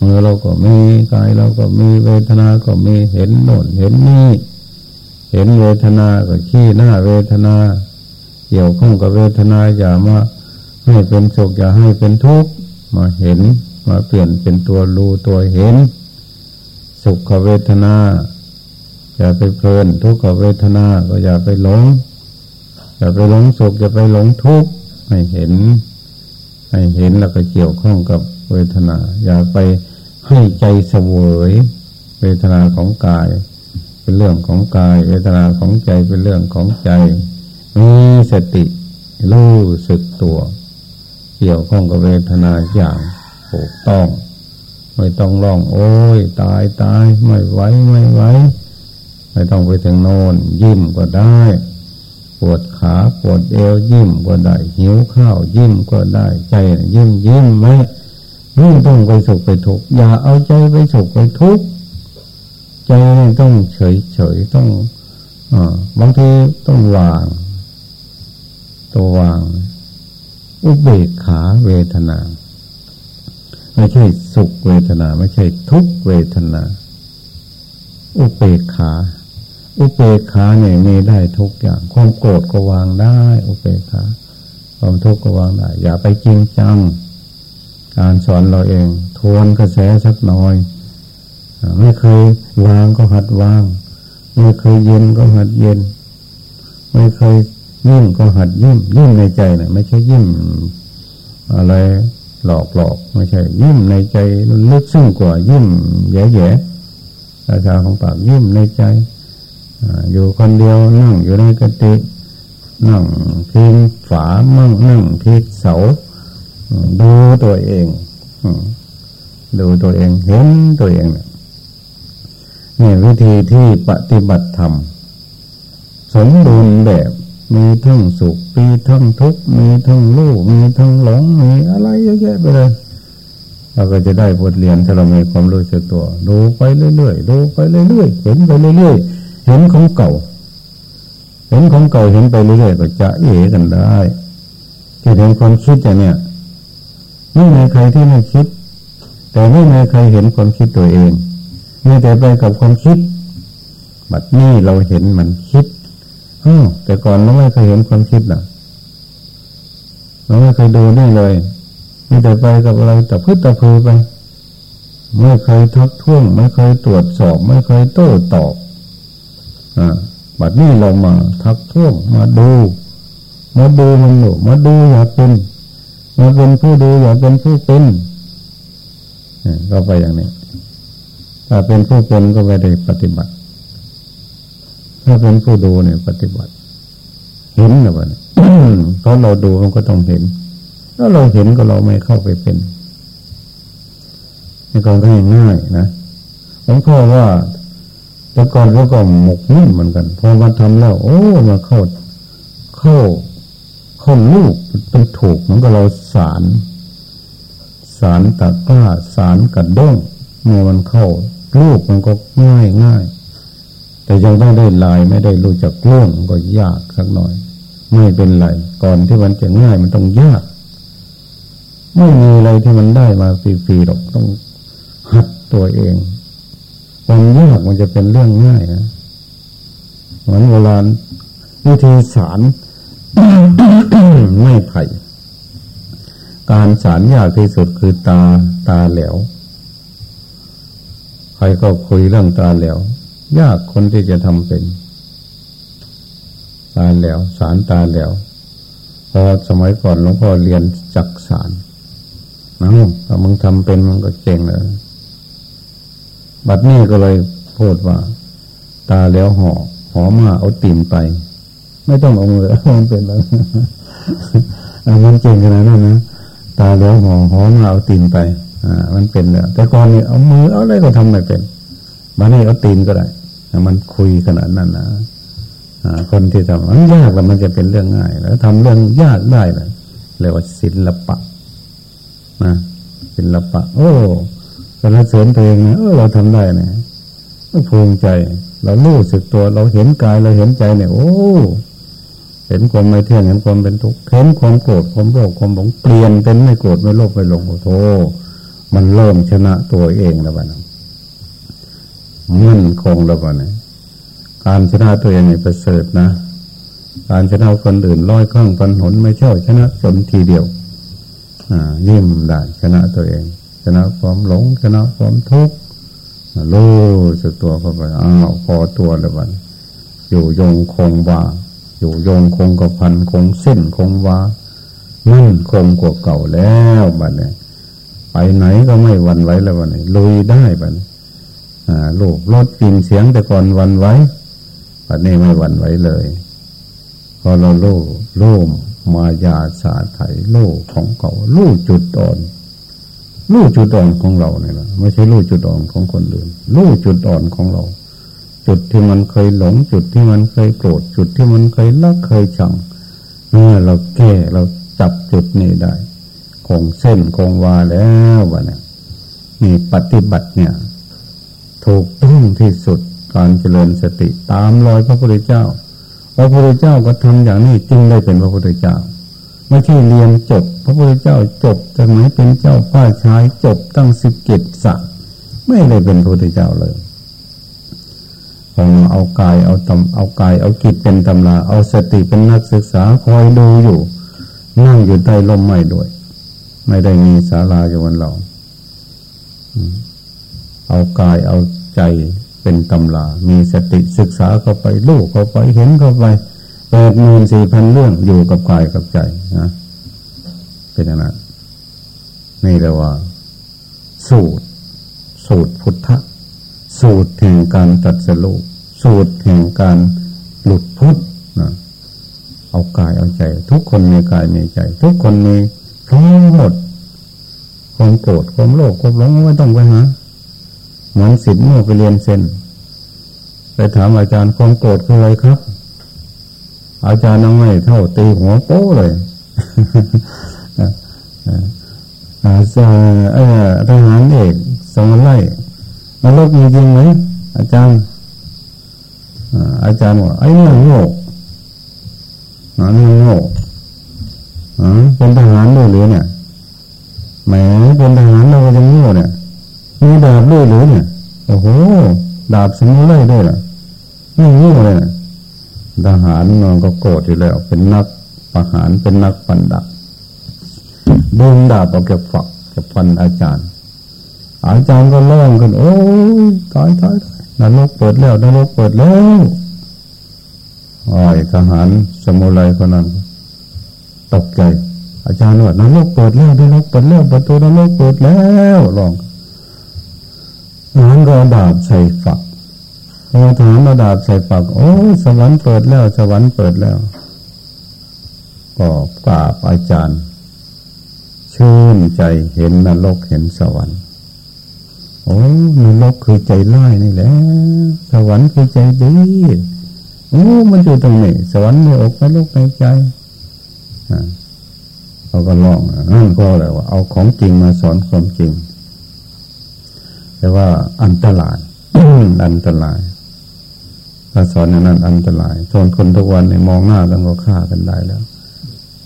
มือเราก็มีกายเราก็มีเวทนาก็มีเห็นโน่นเห็นนี่ เห็นเวทนาก็ขี้หน้าเวทนา เกี่ยวข้องกับเวทนาอย่ามาให้เป็นสุขอย่าให้เป็นทุกข์มาเห็นมาเปลี่ยนเป็นตัวรู้ตัวเห็น สุขเวทนา อย่าไปเพลินทุกขเวทนาก็อย่าไปหลง อย่าไปหลงสุขอย่าไปหลงทุกข์ให้เห็น ให้เห็นแล้วก็เกี่ยวข้องกับเวทนา อย่าไปให้ใจเสวยเวทนาของกาย เป็นเรื่องของกาย เวทนาของใจเป็นเรื่องของใจมีสติรู้สึกตัว เกี่ยวข้องกับเวทนาอย่างถูกต้อง ไม่ต้องร้อง โอ้ย ตายตายไม่ไหวไม่ไหวไม่ต้องไปถึงโน่นยิ้มก็ได้ ปวดขาปวดเอวยิ้มก็ได้ หิวข้าวยิ้มก็ได้ ใจยิ้มยิ้มไหมไม่ต้องไปสุขไปทุกข์อย่าเอาใจไปสุขไปทุกข์ใจต้องเฉยเฉยต้องอบางทีต้องวาง ตัววาง อุเบกขาเวทนา ไม่ใช่สุขเวทนา ไม่ใช่ทุกเวทนา อุเบกขา อุเบกขาเนี่ยมีได้ทุกอย่าง ความโกรธก็วางได้ อุเบกขาความทุกข์ก็วางได้ อย่าไปจริงจัง การสอนเราเอง ทวนกระแสสักหน่อย ไม่เคยวางก็หัดวาง ไม่เคยเย็นก็หัดเย็น ไม่เคยยิ้มก็หัดยิ้มยิ้มในใจนะไม่ใช่ยิ้มอะไรหลอกหลอกไม่ใช่ ยิ้มในใจลึกซึ้งกว่ายิ้มแย่แย่ราชาของปากยิ้มในใจ อยู่คนเดียวนั่งอยู่ในกตินั่งพิงฝามั่งนั่งพิงเสา ดูตัวเองดูตัวเองเห็นตัวเองเนี่ยวิธีที่ปฏิบัติธรรมสมบูรณ์แบบมีทั้งสุขมีทั้งทุกข์มีทั้งรู้มีทั้งหลงมีอะไรเยอะแยะไปเลยเราก็จะได้บทเรียนถ้าเรามีความรู้สึกตัว ดูไปเรื่อยๆดูไปเรื่อยๆเห็นไปเรื่อยๆ เห็นของเก่า เห็นของเก่าเห็นไปเรื่อยๆก็จะเอ๋กันได้ที่เห็นความคิดอย่างเนี้ยไม่มีใครที่ไม่คิด แต่ไม่มีใครเห็นความคิดตัวเองมีแต่ไปกับความคิด บัดนี้เราเห็นมันคิดอแต่ก่อนเราไม่เคยเห็นความคิดนะเราไม่เคยดูนี่เลยมีแต่ไปกับอะไรแต่พึ่งตะพือไป ไม่เคยทักท้วง ไม่เคยตรวจสอบ ไม่เคยโต้ตอบ บัดนี้เรามาทักท้วงมาดู มาดูมันหนูมาดูอยากเป็นมาเป็นผู้ดูอย่าเป็นผู้เป็นก็ไปอย่างนี้ ถ้าเป็นผู้เป็นก็ไม่ได้ปฏิบัติ ถ้าเป็นผู้ดูเนี่ยปฏิบัติ เห็นนะวะเนี่ยเพราะเราดูมันก็ต้องเห็น ถ้าเราเห็นก็เราไม่เข้าไปเป็นนี่ก็ง่ายง่ายนะหลวงพ่อว่า แต่ก่อนเขาก็หมกมุ่นเหมือนกัน พอมาทำแล้ว โอ้มาเข้าเข้าเข้อลูกเป็นถูกเหมือนกับเราสารสารตะกร้าสารกระด้งเมื่อมันเข้าลูกมันก็ง่ายง่ายแต่ยังต้องได้ลายไม่ได้รู้จักเรื่องก็ยากสักหน่อย ไม่เป็นไรก่อนที่มันจะง่ายมันต้องยาก ไม่มีอะไรที่มันได้มาฟรีๆหรอกต้องหัดตัวเอง ความยากมันจะเป็นเรื่องง่ายนะเหมือนโบราณวิธีสารไม่ไผ่การสารยากที่สุดคือตาตาแหลวใครก็คุยเรื่องตาแหลวยากคนที่จะทำเป็น ตาแหลวสารตาแหลวพอสมัยก่อนหลวงพ่อเรียนจักสารนะถ้ามึงทำเป็นมันก็เจ๋งเลย บัดนี้ก็เลยพูดว่า ตาแล้วห่อหอมาเอาตีนไป ไม่ต้องเอามือมันเป็นแล้วมันเก่งขนาดนั้นนะตาแล้วห่อหอมาเอาตีนไป อ่า มันเป็นแล้วแต่ก่อนนี่เอามือเอาอะไรก็ทำไม่เป็นบัดนี้เอาตีนก็ได้มันคุยขนาดนั้นนะคนที่ทำมันยากแล้วมันจะเป็นเรื่องง่าย แล้วทำเรื่องยากได้เลยเรียกว่าศิลปะนะศิลปะ โอ้ สรรเสริญตัวเองนะเออเราทำได้นะภูมิใจ เรารู้สึกตัว เราเห็นกายเราเห็นใจเนี่ย โอ้เห็นความไม่เที่ยงเห็นความเป็นทุกข์เห็นความโกรธความโลภความหลงเปลี่ยนเป็นไม่โกรธไม่โลภไม่หลงโอ้โธมันเริ่มชนะตัวเองแล้วบ้านะมั่นคงแล้วบ้านะการชนะตัวเองนี่ประเสริฐนะ การชนะคนอื่นร้อยครั้งพันหนไม่เช่าชนะจนทีเดียว อ่า ยิ้มได้ชนะตัวเอง ชนะความหลงชนะความทุกข์รู้สึกตัวเข้าไปอ้าวพอตัวแล้วบันอยู่ยงคงว่าอยู่ยงคงกับพันคงสิ้นคงว่ามั่นคงกว่าเก่าแล้วบัดเนี่ยไปไหนก็ไม่วันไหวแล้วบัดนี้ลุยได้บัดนี้ลูกรถปินเสียงแต่ก่อนวันไหวบัดนี้ไม่วันไหวเลย พอเราโลู่ลู่มายาสาไถโล่ของเก่าลู่จุดอ่อน รู้จุดอ่อนของเราเนี่ยนะไม่ใช่รู้จุดอ่อนของคนอื่นรู้จุดอ่อนของเรา จุดที่มันเคยหลง จุดที่มันเคยโกรธจุดที่มันเคยรักเคยชังเมื่อเราแก้เราจับจุดนี้ได้คงเส้นคงวาแล้ววะเนี่ยมีปฏิบัติเนี่ย ถูกต้องที่สุดการเจริญสติตามรอยพระพุทธเจ้า พระพุทธเจ้าก็ทำอย่างนี้จึงได้เป็นพระพุทธเจ้า ไม่ใช่เรียนจบ ระพุทธเจ้าจบจากไหนเป็นเจ้าป้าชายจบตั้งสิบเกตสักไม่ได้เป็นพระพุทธเจ้าเลยของเอากายเอาตำเอากายเอากิจเป็นตำราเอาสติเป็นนักศึกษาคอยดูอยู่ นั่งอยู่ใต้ลมไม้ด้วย ไม่ได้มีศาลาอยู่วันเราเอากายเอาใจเป็นตำรามีสติศึกษาเข้าไปลูกเข้าไปเห็นเข้าไปแปดหมื่นสี่พันเรื่องอยู่กับกายกับใจนะ เป็นอย่างนั้นนี่เรียกว่า สูตร สูตรพุทธสูตรแห่งการตัดสรุปสูตรแห่งการหลุดพุทธนะเอากายเอาใจ ทุกคนมีกายมีใจ ทุกคนมีพร้อมหมดความโกรธความโลภความหลงไม่ต้องไปหาเหมือนสิทธิ์เมื่อไปเรียนเซนไปถามอาจารย์ความโกรธคืออะไรครับ อาจารย์น้องไม่เท่าตีหัวโป้เลย อาจารย์ทหารเอกสองไล่นรกมีจริงไหมอาจารย์อาจารย์บอกไอ้นี่โง่นี่โง่เป็นทหารด้วยหรือเนี่ยแหมเป็นทหารเราก็ยังโง่เนี่ยมีดาบด้วยหรือเนี่ยโอ้โหดาบสมุไพรด้วยล่ะไม่โง่เลยนะทหารมันก็โกรธอยู่แล้วเป็นนักประหารเป็นนักปันดาบ ดึงดาบออกจากฝักจากฟันอาจารย์ อาจารย์ก็ร้องกันโอ้ยตายตายนรกเปิดแล้วนรกเปิดแล้วอ้อยทหารสมุไรคนนั้นตกใจอาจารย์ว่านรกเปิดแล้วนรกเปิดแล้วประตูนรกเปิดแล้วร้องนั้นก็ดาบใส่ฝักพอถามระดาบใส่ปากโอ้ สวรรค์เปิดแล้ว สวรรค์เปิดแล้ว ก็กราบอาจารย์ ชื่นใจเห็นนรกเห็นสวรรค์โอ้นรกคือใจร้ายนี่แหละสวรรค์คือใจดีโอ้มันอยู่ตรงนี้สวรรค์ในอกนรกในใจเขาก็ลองนั่นก็เลยว่า เอาของจริงมาสอนความจริง แต่ว่าอันตรายอันตรายถ้าสอนอย่างนั้นอันตรายส่วนคนทุกวันเนี่ยมองหน้ากันก็ฆ่ากันได้แล้ว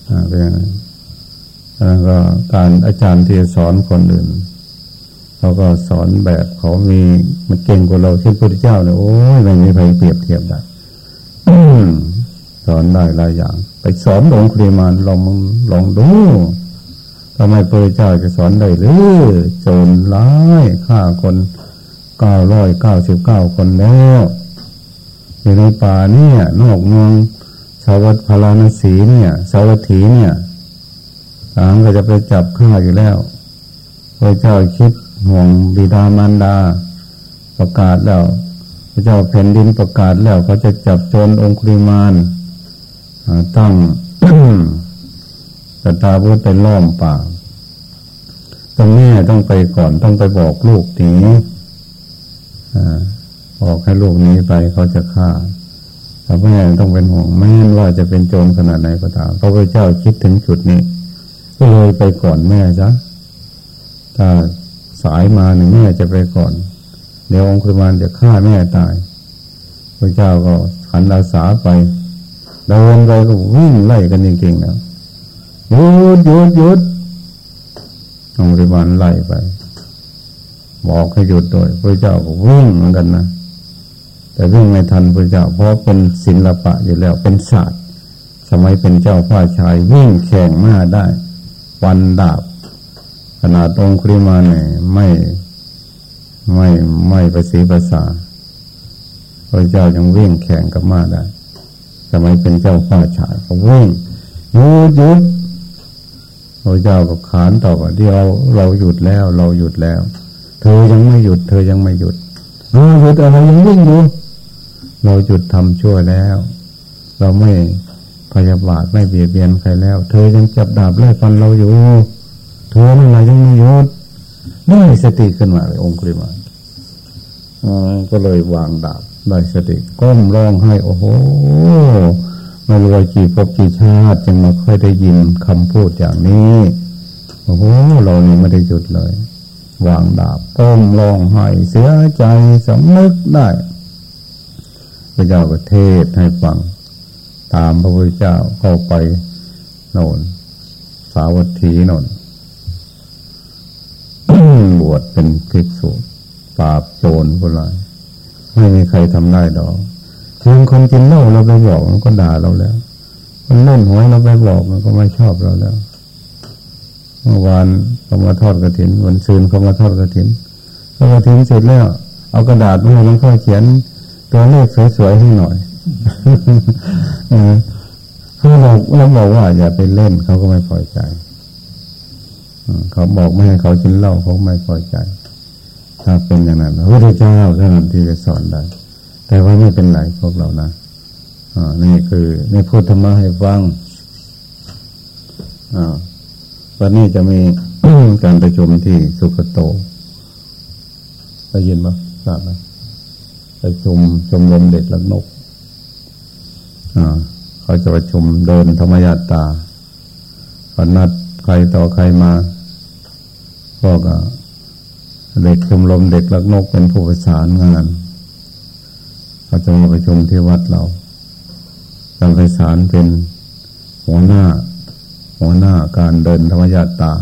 อ่าเป็นอย่างนั้น แล้วก็การอาจารย์ที่สอนคนอื่นเขาก็สอนแบบเขามีมันเก่งกว่าเราเช่นพระพุทธเจ้าเนี่ยโอ้ยไม่มีใครเปรียบเทียบได้สอนได้หลายอย่าง ไปสอนหลวงครีมานลองลองดูทำไมพระเจ้าจะสอนได้หรือโจรร้ายฆ่าคนเก้าร้อยเก้าสิบเก้าคนแล้วอยู่ในป่าเนี่ยนอกเมืองสาวัตพาราณสีเนี่ยสาวัตถีเนี่ย ทางก็จะไปจับฆ่าอยู่แล้วพระเจ้าคิดห่วงบิดามารดา ประกาศแล้ว พระเจ้าแผ่นดินประกาศแล้วเขาจะจับโจรองคุริมานตั้งตตาพุทธไปล้อมป่าต้องแม่ต้องไปก่อนต้องไปบอกลูกนีบอกให้ลูกนี้ไปเขาจะฆ่าแต่แม่ต้องเป็นห่วงแม่ว่าจะเป็นโจรขนาดไหนก็ตามพระพุทธเจ้าคิดถึงจุดนี้ ก็เลยไปก่อนแม่จ้ะถ้าสายมาหนึ่งแม่จะไปก่อน เดี๋ยวองค์คุมานจะฆ่าแม่ตายพระเจ้าก็ขันอาสาไปเดินไปก็วิ่งไล่กันจริงๆนะหยุดหยุดหยุดองค์คุมานไล่ไป บอกให้หยุดโดยพระเจ้าก็วิ่งเหมือนกันนะแต่วิ่งไม่ทันพระเจ้าเพราะเป็นศิลปะอยู่แล้วเป็นศาสตร์ สมัยเป็นเจ้าพ่อชายวิ่งแข่งหน้าได้ วันดาบ ขนาดองคุริมาเนี่ยไม่ไม่ไม่ประสีภาษาพระเจ้ายังวิ่งแข่งกับมาได้สมัยเป็นเจ้าฟ้าชายก็วิ่งยุดยุดพระเจ้าก็ขานต่อว่าเดียวเราหยุดแล้ว เราหยุดแล้ว เธอยังไม่หยุด เธอยังไม่หยุดเราหยุดอะไรยังวิ่งอยู่เราหยุดทำชั่วแล้ว เราไม่ พยาบาทไม่เบียดเบียนใครแล้ว เธอยังจับดาบไล่ฟันเราอยู่ เธอนั่นแหละยังไม่หยุดได้สติขึ้นมาเลยองค์ริมาก็เลยวางดาบได้สติก้มร้องให้ โอ้โหไม่รว่ากี่พบกี่ชาติจึงมาค่อยได้ยินคำพูดอย่างนี้โอ้โหเรานี่ไม่ได้หยุดเลย วางดาบก้มร้องให้เสียใจสำนึกได้พระเจ้าก็เทศให้ฟัง ตามพระพุทธเจ้าเข้าไปโน่น สาวัตถีโน่นบวชเป็นภิกษุปราบโจรคนไรไม่มีใครทำได้ดอกเพียงคนกินเหล้าเราไปบอกมันก็ด่าเราแล้วคนเล่นหวยเราไปบอกมันก็ไม่ชอบเราแล้วเมื่อวานเขามาทอดกระถินวันซืนเขามาทอดกระถินทอดกระถินเสร็จแล้ว เอากระดาษมาให้หลวงพ่อเขียนตัวเลขสวยๆให้หน่อย เขาบอกเราบอกว่า อย่าไปเล่นเขาก็ไม่พอใจเขาบอกไม่ให้เขากินเหล้าเขาไม่พอใจ ถ้าเป็นอย่างนั้นพระพุทธเจ้าท่านที่จะสอนได้ แต่ว่าไม่เป็นไรพวกเรานะอ่านี่คือในพูดธรรมะให้ฟังอ่าวันนี้จะมีการประชุมที่สุขโตได้ยินไหมทราบไหมประชุมชมรมเด็กและนก เขาจะประชุมเดินธรรมยาตาพนัดใครต่อใครมาก็ก็เด็กชมรมเด็กลักนกเป็นผู้ประสานงานเขาจะมาประชุมที่วัดเราการประสานเป็นหัวหน้า หัวหน้าการเดินธรรมญาตา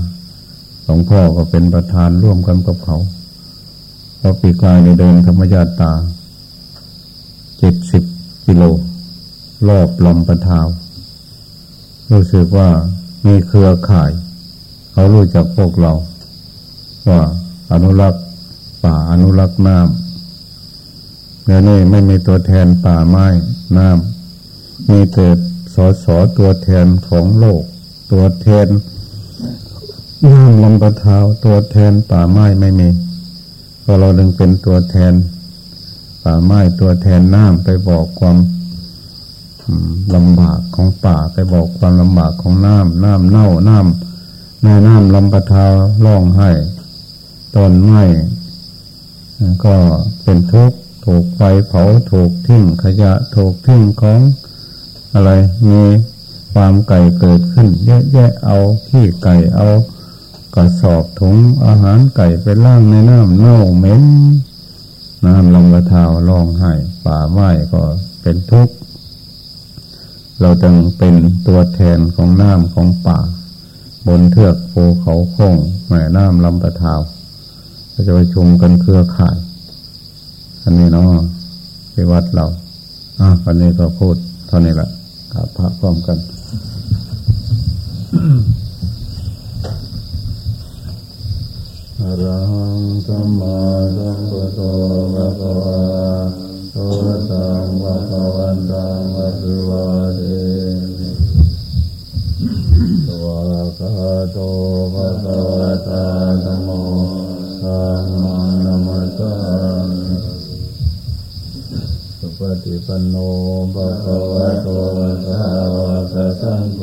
หลวงพ่อก็เป็นประธานร่วมกันกับเขาพอปีกลายในเดินธรรมญาตาเจ็ดสิบกิโล รอบลำปะทาว รู้สึกว่ามีเครือข่าย เขารู้จักพวกเรา ว่าอนุรักษ์ป่าอนุรักษ์น้ำเดี๋ยวนี้ไม่มีตัวแทนป่าไม้น้ำมีแต่สอสอตัวแทนของโลก ตัวแทนน้ำลำปะเทาตัวแทนป่าไม้ไม่มีพอเราดึงเป็นตัวแทนป่าไม้ตัวแทนน้ำไปบอกความ ลำบากของป่าไปบอกความลำบากของน้ำน้ำเน่าน้ำแม่น้ำลำปะเทาร้องไห้ต้นไม้ก็เป็นทุกข์ถูกไฟเผาถูกทิ้งขยะถูกทิ้งของอะไรมีความไก่เกิดขึ้นเยอะแยะเอาขี้ไก่เอากระสอบถุงอาหารไก่ไปล่างในน้ำเน่าเหม็นน้ำลงกระเทาร้องไห้ป่าไม้ก็เป็นทุกข์ เราจึงเป็นตัวแทนของน้ำของป่า บนเทือกภูเขาโค้งแม่น้ำลำปะทาวเราจะไปชุมกันเครือข่าย อันนี้เนาะที่วัดเราอะวันนี้ก็พูดเท่านี้แหละกับพระพร้อมกันอรังสัมมาสัมพุทโธภะคะวะ โตสัมภะวันตังอภิวาเทมิสวากาโตภะคะวะตาธัมโมธัมมังนัมสสามิสุปฏิปันโนภะคะวะโตสาวกสังโฆ